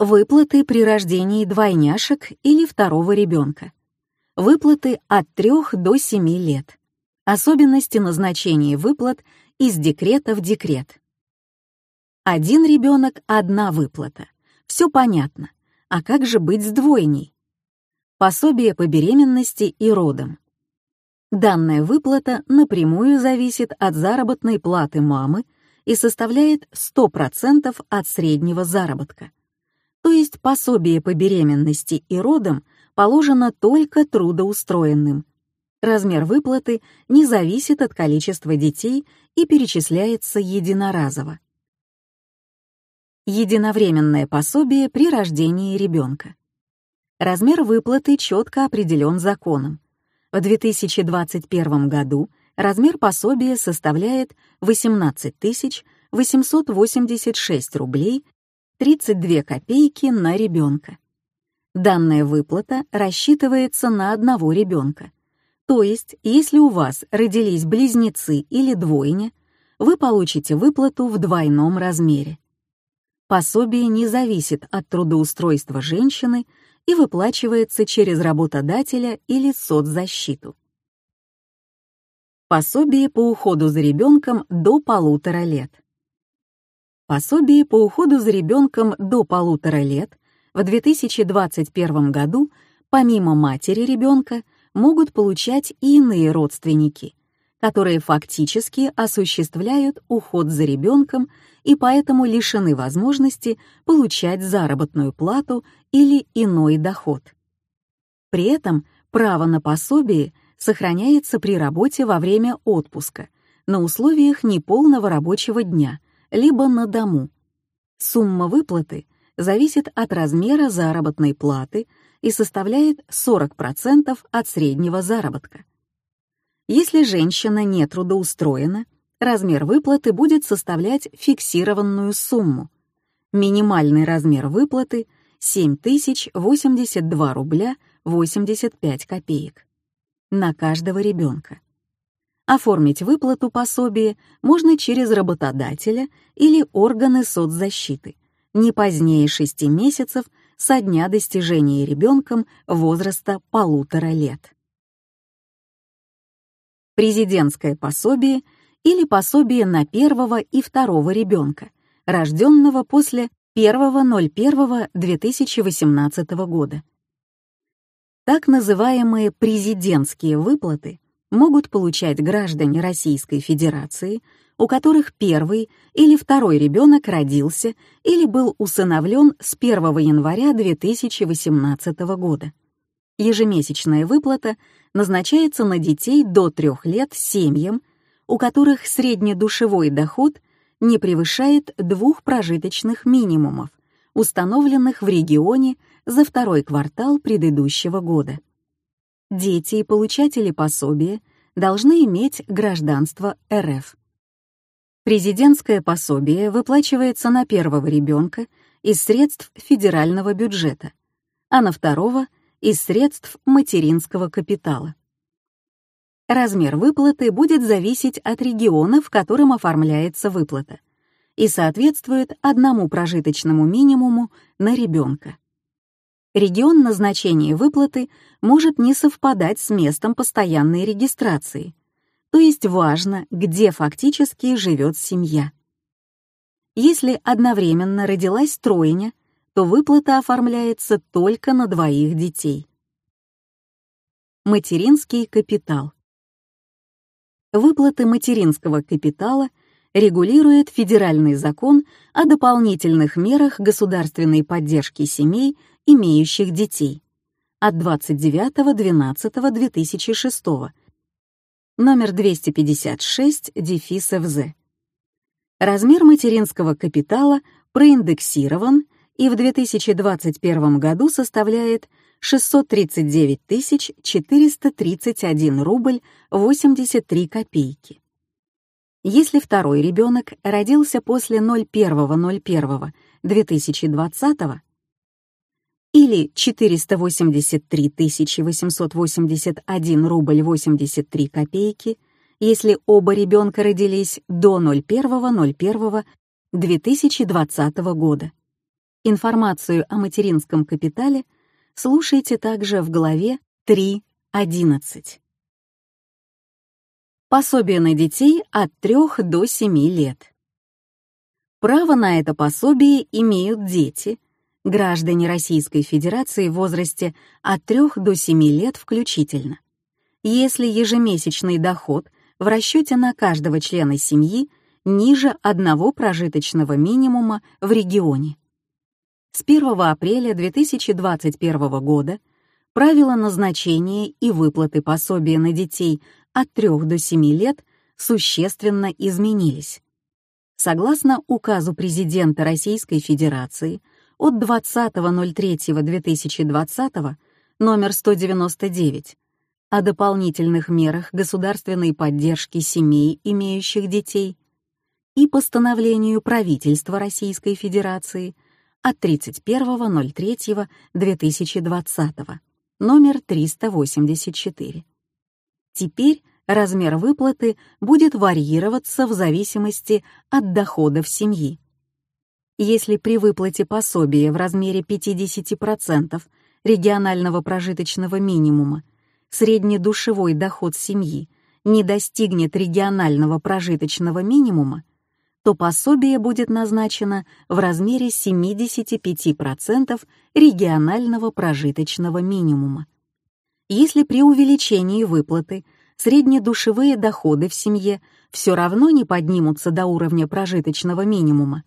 Выплаты при рождении двойняшек или второго ребенка. Выплаты от 3 до 7 лет. Особенности назначения выплат из декрета в декрет. Один ребенок — одна выплата. Все понятно. А как же быть с двойней? Пособие по беременности и родам. Данная выплата напрямую зависит от заработной платы мамы и составляет 100% от среднего заработка. То есть пособие по беременности и родам положено только трудоустроенным. Размер выплаты не зависит от количества детей и перечисляется единоразово. Единовременное пособие при рождении ребенка. Размер выплаты четко определен законом. В 2021 году размер пособия составляет 18 886 рублей 32 копейки на ребенка. Данная выплата рассчитывается на одного ребенка. То есть, если у вас родились близнецы или двойня, вы получите выплату в двойном размере. Пособие не зависит от трудоустройства женщины и выплачивается через работодателя или соцзащиту. Пособие по уходу за ребенком до полутора лет. Пособие по уходу за ребенком до полутора лет в 2021 году помимо матери ребенка могут получать и иные родственники, которые фактически осуществляют уход за ребенком и поэтому лишены возможности получать заработную плату или иной доход. При этом право на пособие сохраняется при работе во время отпуска на условиях неполного рабочего дня, либо на дому. Сумма выплаты зависит от размера заработной платы и составляет 40% от среднего заработка. Если женщина не трудоустроена, размер выплаты будет составлять фиксированную сумму. Минимальный размер выплаты — 7082 рубля 85 копеек на каждого ребенка. Оформить выплату пособия можно через работодателя или органы соцзащиты не позднее 6 месяцев со дня достижения ребенком возраста полутора лет. Президентское пособие или пособие на первого и второго ребенка, рожденного после 1.01.2018 года. Так называемые президентские выплаты могут получать граждане Российской Федерации, у которых первый или второй ребенок родился или был усыновлен с 1 января 2018 года. Ежемесячная выплата назначается на детей до 3 лет семьям, у которых среднедушевой доход не превышает двух прожиточных минимумов, установленных в регионе за второй квартал предыдущего года. Дети и получатели пособия должны иметь гражданство РФ. Президентское пособие выплачивается на первого ребенка из средств федерального бюджета, а на второго — из средств материнского капитала. Размер выплаты будет зависеть от региона, в котором оформляется выплата, и соответствует одному прожиточному минимуму на ребенка. Регион назначения выплаты может не совпадать с местом постоянной регистрации, то есть важно, где фактически живет семья. Если одновременно родилась тройня, то выплата оформляется только на двоих детей. Материнский капитал. Выплаты материнского капитала регулирует федеральный закон о дополнительных мерах государственной поддержки семей, имеющих детей от 29.12.2006 номер 256, дефис ФЗ. Размер материнского капитала проиндексирован и в 2021 году составляет 639 431 рубль 83 копейки. Если второй ребенок родился после 01.01.2020 или 483 881 рубль 83 копейки, если оба ребенка родились до 01.01.2020 года. Информацию о материнском капитале слушайте также в главе 3.11. Пособие на детей от 3 до 7 лет. Право на это пособие имеют дети, граждане Российской Федерации в возрасте от 3 до 7 лет включительно, если ежемесячный доход в расчете на каждого члена семьи ниже одного прожиточного минимума в регионе. С 1 апреля 2021 года правила назначения и выплаты пособия на детей от 3 до 7 лет существенно изменились. Согласно указу президента Российской Федерации от 20.03.2020 номер 199 о дополнительных мерах государственной поддержки семей, имеющих детей, и постановлению правительства Российской Федерации от 31.03.2020, номер 384. Теперь размер выплаты будет варьироваться в зависимости от доходов семьи. Если при выплате пособия в размере 50% регионального прожиточного минимума среднедушевой доход семьи не достигнет регионального прожиточного минимума, то пособие будет назначено в размере 75% регионального прожиточного минимума. Если при увеличении выплаты среднедушевые доходы в семье все равно не поднимутся до уровня прожиточного минимума,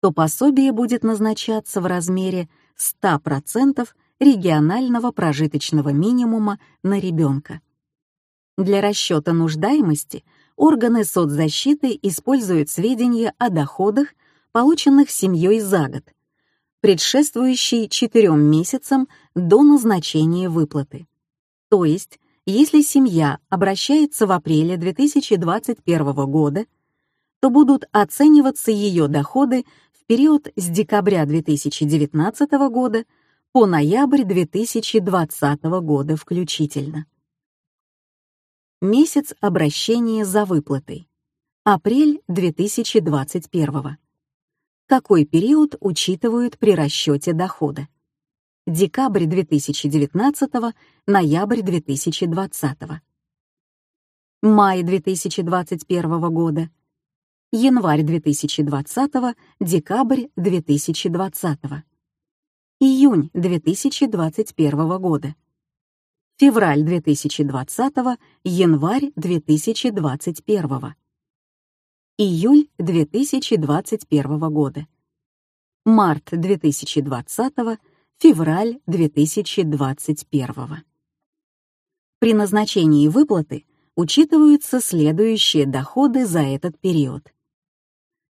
то пособие будет назначаться в размере 100% регионального прожиточного минимума на ребенка. Для расчета нуждаемости органы соцзащиты используют сведения о доходах, полученных семьей за год, предшествующие четырем месяцам до назначения выплаты. То есть, если семья обращается в апреле 2021 года, то будут оцениваться ее доходы период с декабря 2019 года по ноябрь 2020 года включительно. Месяц обращения за выплатой. Апрель 2021. Какой период учитывают при расчете дохода? Декабрь 2019, ноябрь 2020. Май 2021 года. Январь 2020, декабрь 2020 июнь 2021 года, февраль 2020, январь 2021, июль 2021 года, март 2020, февраль 2021. При назначении выплаты учитываются следующие доходы за этот период.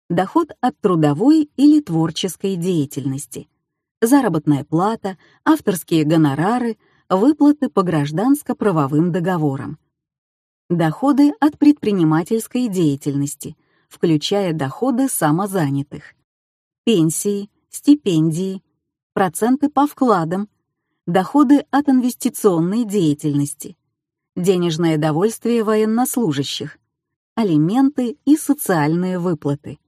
Доход от трудовой или творческой деятельности – заработная плата, авторские гонорары, выплаты по гражданско-правовым договорам. Доходы от предпринимательской деятельности, включая доходы самозанятых. Пенсии, стипендии, проценты по вкладам, доходы от инвестиционной деятельности, денежное довольствие военнослужащих, алименты и социальные выплаты.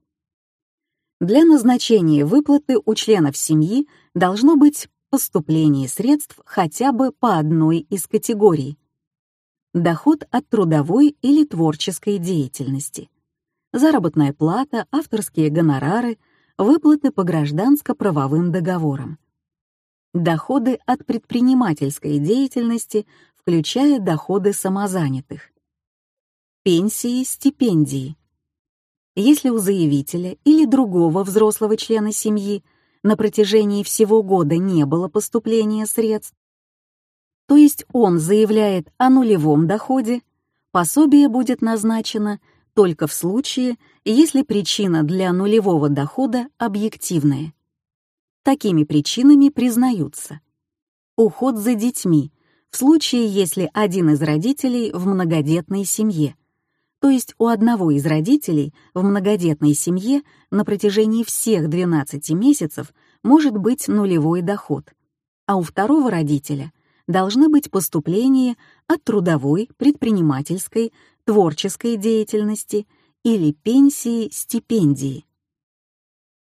Для назначения выплаты у членов семьи должно быть поступление средств хотя бы по одной из категорий. Доход от трудовой или творческой деятельности. Заработная плата, авторские гонорары, выплаты по гражданско-правовым договорам. Доходы от предпринимательской деятельности, включая доходы самозанятых. Пенсии, стипендии если у заявителя или другого взрослого члена семьи на протяжении всего года не было поступления средств, то есть он заявляет о нулевом доходе, пособие будет назначено только в случае, если причина для нулевого дохода объективная. Такими причинами признаются уход за детьми в случае, если один из родителей в многодетной семье, то есть у одного из родителей в многодетной семье на протяжении всех 12 месяцев может быть нулевой доход, а у второго родителя должны быть поступления от трудовой, предпринимательской, творческой деятельности или пенсии, стипендии.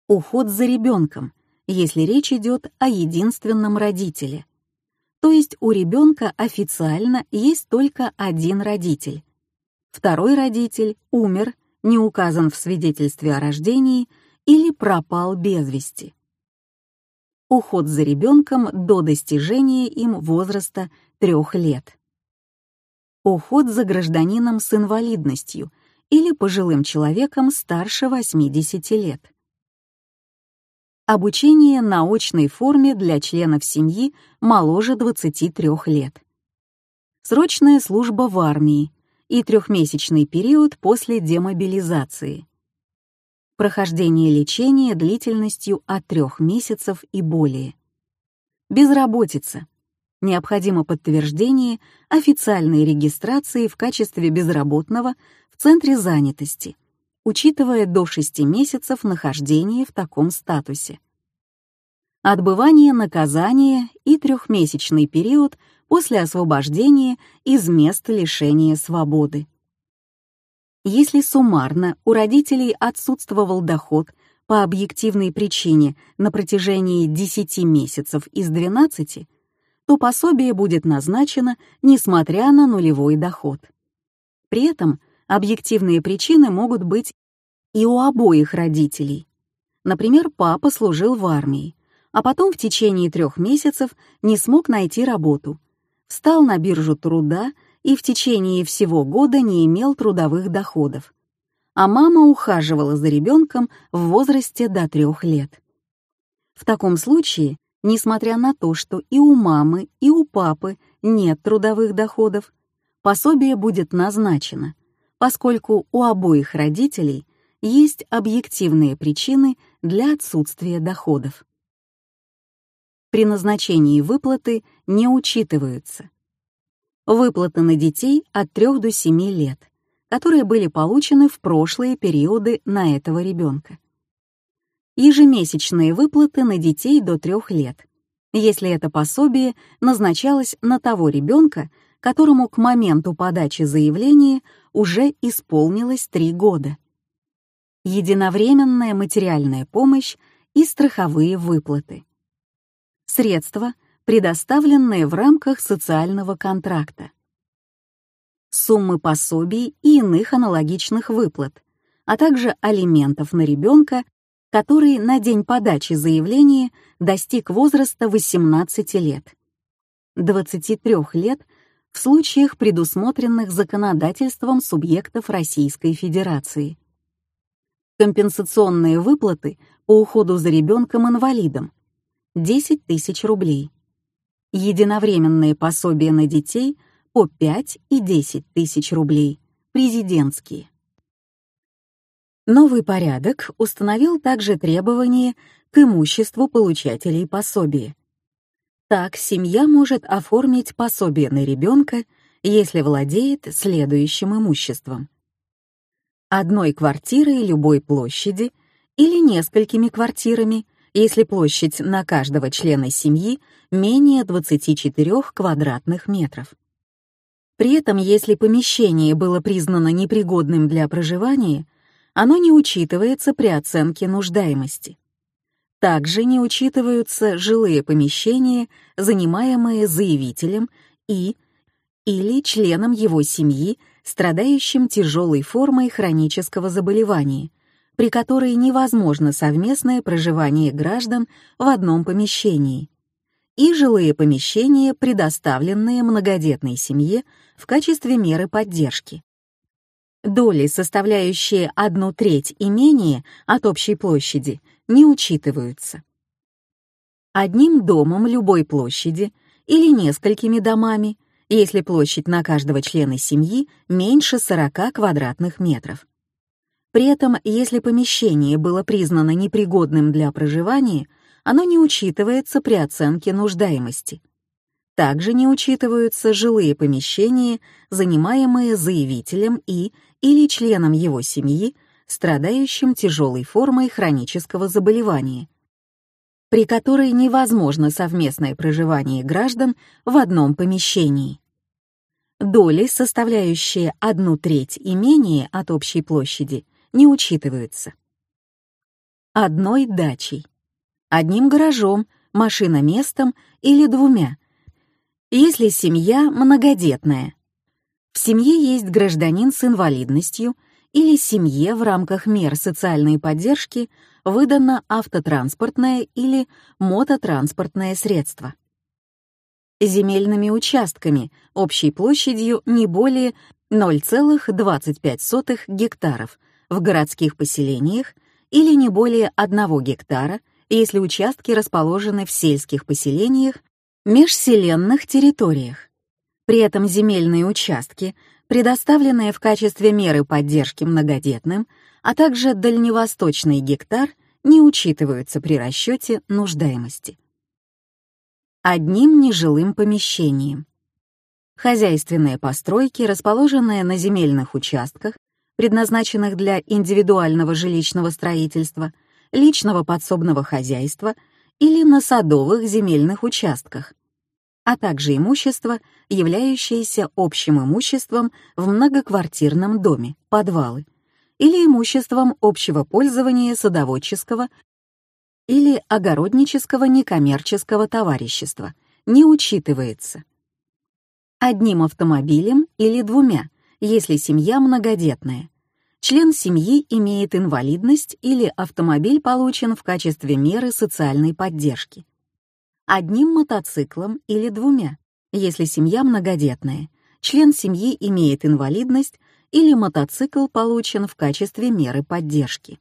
Уход за ребенком, если речь идет о единственном родителе. То есть у ребенка официально есть только один родитель. Второй родитель умер, не указан в свидетельстве о рождении или пропал без вести. Уход за ребенком до достижения им возраста трех лет. Уход за гражданином с инвалидностью или пожилым человеком старше 80 лет. Обучение на очной форме для членов семьи моложе 23 лет. Срочная служба в армии и трехмесячный период после демобилизации. Прохождение лечения длительностью от трех месяцев и более. Безработица. Необходимо подтверждение официальной регистрации в качестве безработного в Центре занятости – учитывая до 6 месяцев нахождения в таком статусе. Отбывание наказания и трехмесячный период после освобождения из мест лишения свободы. Если суммарно у родителей отсутствовал доход по объективной причине на протяжении 10 месяцев из 12, то пособие будет назначено, несмотря на нулевой доход. При этом Объективные причины могут быть и у обоих родителей. Например, папа служил в армии, а потом в течение трех месяцев не смог найти работу, встал на биржу труда и в течение всего года не имел трудовых доходов. А мама ухаживала за ребенком в возрасте до трех лет. В таком случае, несмотря на то, что и у мамы, и у папы нет трудовых доходов, пособие будет назначено, поскольку у обоих родителей есть объективные причины для отсутствия доходов. При назначении выплаты не учитываются выплаты на детей от 3 до 7 лет, которые были получены в прошлые периоды на этого ребенка. Ежемесячные выплаты на детей до 3 лет, если это пособие назначалось на того ребенка, которому к моменту подачи заявления уже исполнилось три года. Единовременная материальная помощь и страховые выплаты. Средства, предоставленные в рамках социального контракта. Суммы пособий и иных аналогичных выплат, а также алиментов на ребенка, который на день подачи заявления достиг возраста 18 лет. 23 лет в случаях, предусмотренных законодательством субъектов Российской Федерации. Компенсационные выплаты по уходу за ребенком-инвалидом — 10 тысяч рублей. Единовременные пособия на детей по 5 и 10 тысяч рублей, президентские. Новый порядок установил также требования к имуществу получателей пособия. Так семья может оформить пособие на ребенка, если владеет следующим имуществом. Одной квартирой любой площади или несколькими квартирами, если площадь на каждого члена семьи менее 24 квадратных метров. При этом, если помещение было признано непригодным для проживания, оно не учитывается при оценке нуждаемости. Также не учитываются жилые помещения, занимаемые заявителем и или членом его семьи, страдающим тяжелой формой хронического заболевания, при которой невозможно совместное проживание граждан в одном помещении, и жилые помещения, предоставленные многодетной семье в качестве меры поддержки. Доли, составляющие одну треть имения от общей площади, не учитываются. Одним домом любой площади или несколькими домами, если площадь на каждого члена семьи меньше 40 квадратных метров. При этом, если помещение было признано непригодным для проживания, оно не учитывается при оценке нуждаемости. Также не учитываются жилые помещения, занимаемые заявителем и или членом его семьи страдающим тяжелой формой хронического заболевания, при которой невозможно совместное проживание граждан в одном помещении. Доли, составляющие одну треть имения от общей площади, не учитываются. Одной дачей. одним гаражом, машиноместом или двумя, если семья многодетная. В семье есть гражданин с инвалидностью или семье в рамках мер социальной поддержки выдано автотранспортное или мототранспортное средство. Земельными участками общей площадью не более 0,25 гектаров в городских поселениях или не более 1 гектара, если участки расположены в сельских поселениях, межселенных территориях. При этом земельные участки, предоставленные в качестве меры поддержки многодетным, а также дальневосточный гектар, не учитываются при расчете нуждаемости. Одним нежилым помещением. Хозяйственные постройки, расположенные на земельных участках, предназначенных для индивидуального жилищного строительства, личного подсобного хозяйства или на садовых земельных участках, а также имущество, являющееся общим имуществом в многоквартирном доме, подвалы, или имуществом общего пользования садоводческого или огороднического некоммерческого товарищества, не учитывается. Одним автомобилем или двумя, если семья многодетная. Член семьи имеет инвалидность или автомобиль получен в качестве меры социальной поддержки. Одним мотоциклом или двумя, если семья многодетная. Член семьи имеет инвалидность или мотоцикл получен в качестве меры поддержки.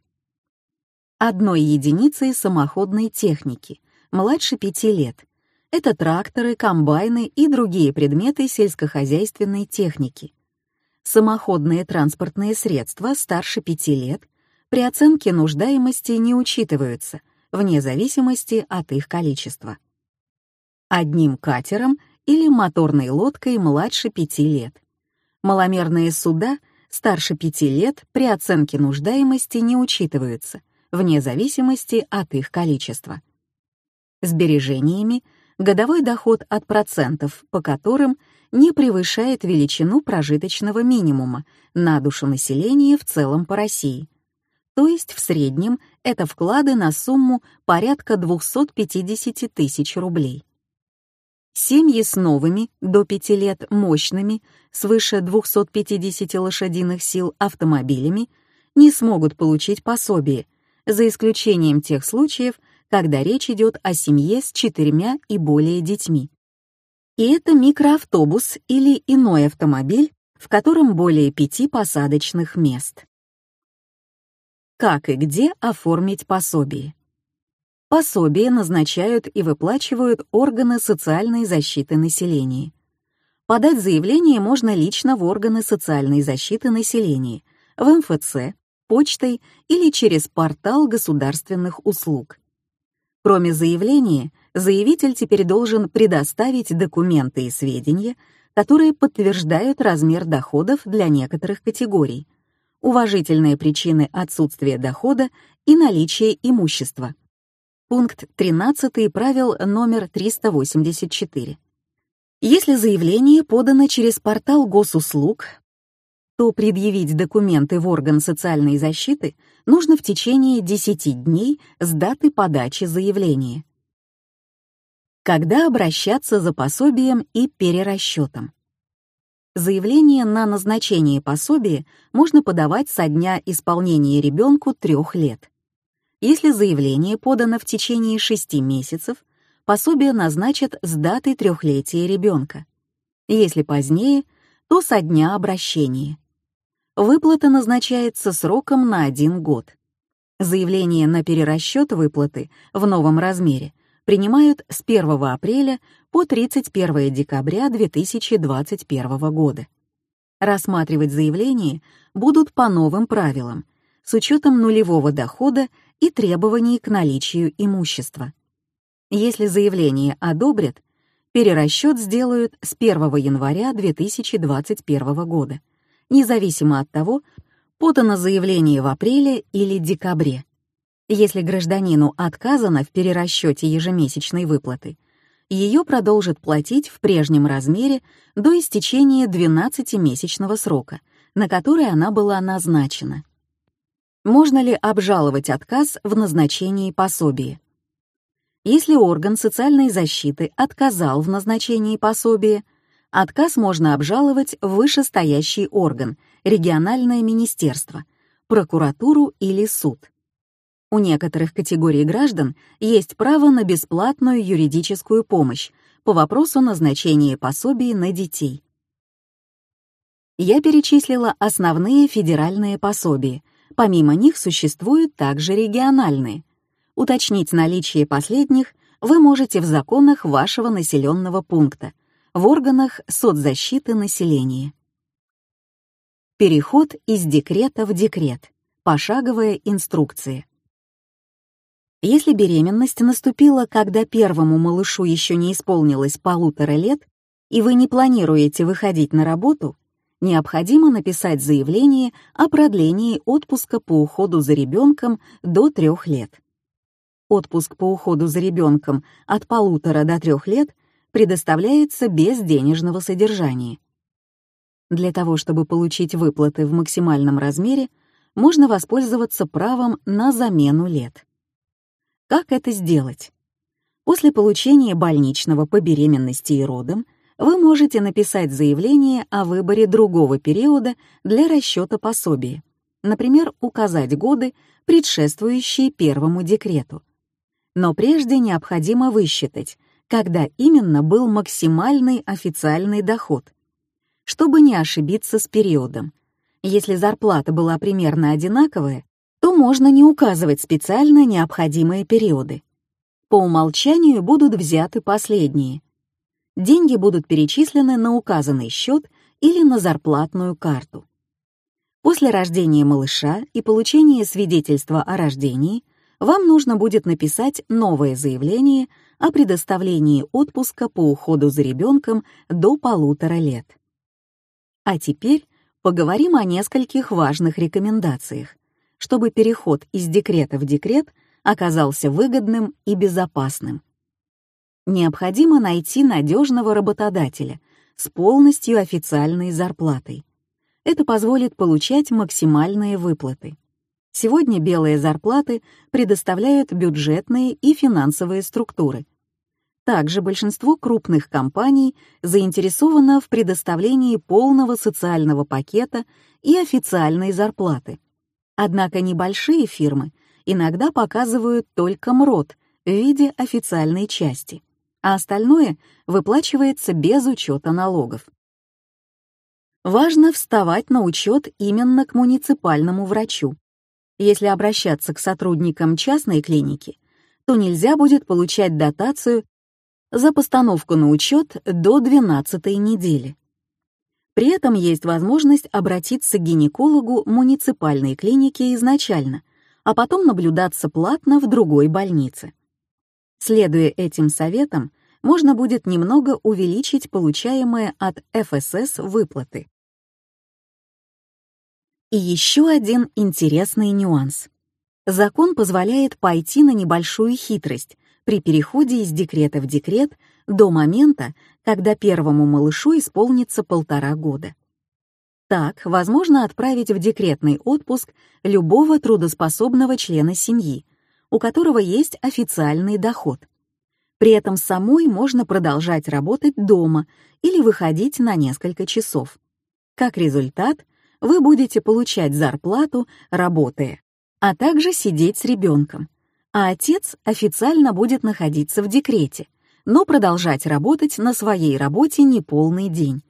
Одной единицей самоходной техники, младше пяти лет, это тракторы, комбайны и другие предметы сельскохозяйственной техники. Самоходные транспортные средства старше 5 лет при оценке нуждаемости не учитываются, вне зависимости от их количества. Одним катером или моторной лодкой младше 5 лет. Маломерные суда старше 5 лет при оценке нуждаемости не учитываются, вне зависимости от их количества. Сбережениями — годовой доход от процентов, по которым не превышает величину прожиточного минимума на душу населения в целом по России. То есть в среднем это вклады на сумму порядка 250 тысяч рублей. Семьи с новыми, до 5 лет, мощными, свыше 250 лошадиных сил автомобилями не смогут получить пособие, за исключением тех случаев, когда речь идет о семье с четырьмя и более детьми. И это микроавтобус или иной автомобиль, в котором более пяти посадочных мест. Как и где оформить пособие? Пособие назначают и выплачивают органы социальной защиты населения. Подать заявление можно лично в органы социальной защиты населения, в МФЦ, почтой или через портал государственных услуг. Кроме заявления, заявитель теперь должен предоставить документы и сведения, которые подтверждают размер доходов для некоторых категорий, уважительные причины отсутствия дохода и наличие имущества. Пункт 13 правил номер 384. Если заявление подано через портал госуслуг, то предъявить документы в орган социальной защиты нужно в течение 10 дней с даты подачи заявления. Когда обращаться за пособием и перерасчетом? Заявление на назначение пособия можно подавать со дня исполнения ребенку трех лет. Если заявление подано в течение 6 месяцев, пособие назначат с даты трехлетия ребенка. Если позднее, то со дня обращения выплата назначается сроком на один год. Заявление на перерасчет выплаты в новом размере принимают с 1 апреля по 31 декабря 2021 года. Рассматривать заявление будут по новым правилам, с учетом нулевого дохода и требований к наличию имущества. Если заявление одобрят, перерасчет сделают с 1 января 2021 года независимо от того, подано заявление в апреле или декабре. Если гражданину отказано в перерасчете ежемесячной выплаты, ее продолжат платить в прежнем размере до истечения 12-месячного срока, на который она была назначена. Можно ли обжаловать отказ в назначении пособия? Если орган социальной защиты отказал в назначении пособия, отказ можно обжаловать в вышестоящий орган, региональное министерство, прокуратуру или суд. У некоторых категорий граждан есть право на бесплатную юридическую помощь по вопросу назначения пособий на детей. Я перечислила основные федеральные пособия. Помимо них существуют также региональные. Уточнить наличие последних вы можете в законах вашего населенного пункта, в органах соцзащиты населения. Переход из декрета в декрет. Пошаговая инструкция. Если беременность наступила, когда первому малышу еще не исполнилось полутора лет, и вы не планируете выходить на работу, необходимо написать заявление о продлении отпуска по уходу за ребенком до трех лет. Отпуск по уходу за ребенком от полутора до трех лет предоставляется без денежного содержания. Для того, чтобы получить выплаты в максимальном размере, можно воспользоваться правом на замену лет. Как это сделать? После получения больничного по беременности и родам вы можете написать заявление о выборе другого периода для расчета пособия, например, указать годы, предшествующие первому декрету. Но прежде необходимо высчитать, когда именно был максимальный официальный доход, чтобы не ошибиться с периодом. Если зарплата была примерно одинаковая, то можно не указывать специально необходимые периоды. По умолчанию будут взяты последние. Деньги будут перечислены на указанный счет или на зарплатную карту. После рождения малыша и получения свидетельства о рождении вам нужно будет написать новое заявление о предоставлении отпуска по уходу за ребенком до полутора лет. А теперь поговорим о нескольких важных рекомендациях, чтобы переход из декрета в декрет оказался выгодным и безопасным. Необходимо найти надежного работодателя с полностью официальной зарплатой. Это позволит получать максимальные выплаты. Сегодня белые зарплаты предоставляют бюджетные и финансовые структуры. Также большинство крупных компаний заинтересовано в предоставлении полного социального пакета и официальной зарплаты, Однако небольшие фирмы иногда показывают только МРОД в виде официальной части, а остальное выплачивается без учета налогов. Важно вставать на учет именно к муниципальному врачу. Если обращаться к сотрудникам частной клиники, то нельзя будет получать дотацию за постановку на учет до 12 недели. При этом есть возможность обратиться к гинекологу муниципальной клиники изначально, а потом наблюдаться платно в другой больнице. Следуя этим советам, можно будет немного увеличить получаемые от ФСС выплаты. И еще один интересный нюанс. Закон позволяет пойти на небольшую хитрость при переходе из декрета в декрет до момента, когда первому малышу исполнится полтора года. Так, возможно отправить в декретный отпуск любого трудоспособного члена семьи, у которого есть официальный доход. При этом самой можно продолжать работать дома или выходить на несколько часов. Как результат, вы будете получать зарплату, работая, а также сидеть с ребенком, а отец официально будет находиться в декрете — но продолжать работать на своей работе не полный день.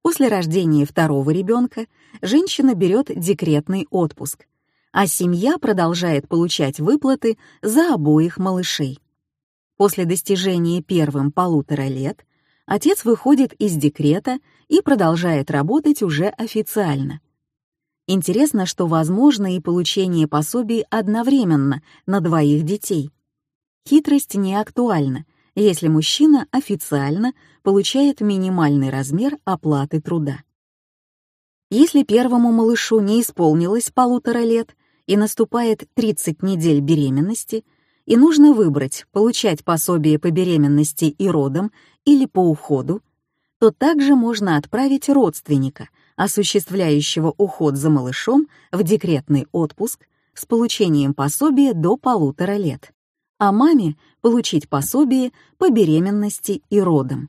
После рождения второго ребенка женщина берет декретный отпуск, а семья продолжает получать выплаты за обоих малышей. После достижения первым полутора лет отец выходит из декрета и продолжает работать уже официально. Интересно, что возможно и получение пособий одновременно на двоих детей. Хитрость не актуальна, если мужчина официально получает минимальный размер оплаты труда. Если первому малышу не исполнилось полутора лет и наступает 30 недель беременности, и нужно выбрать, получать пособие по беременности и родам или по уходу, то также можно отправить родственника, осуществляющего уход за малышом, в декретный отпуск с получением пособия до полутора лет а маме получить пособие по беременности и родам.